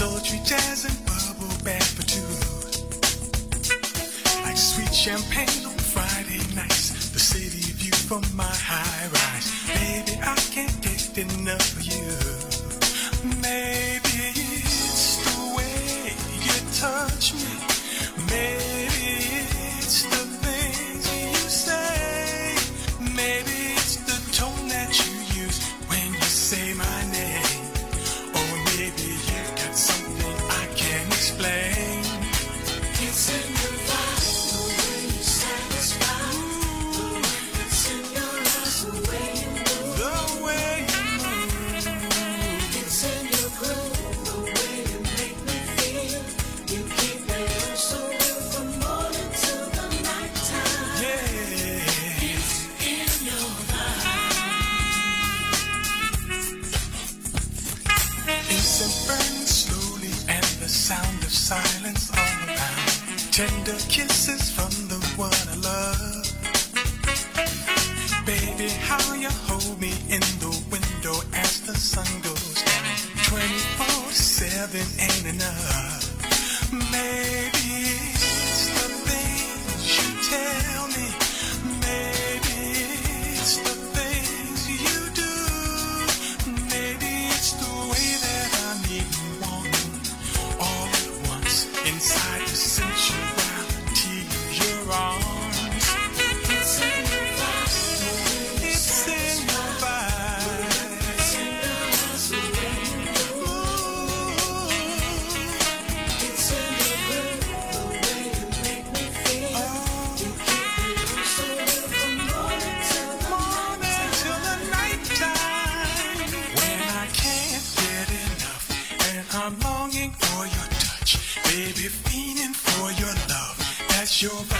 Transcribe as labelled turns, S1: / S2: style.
S1: sultry jazz and bubble bath for two. Like sweet champagne on Friday nights, the city view from my high rise. Baby, I can't get enough Tender kisses from the one I love. Baby, how you hold me in the window as the sun goes down. 24 7 ain't enough. baby, feeling for your love. That's your vibe.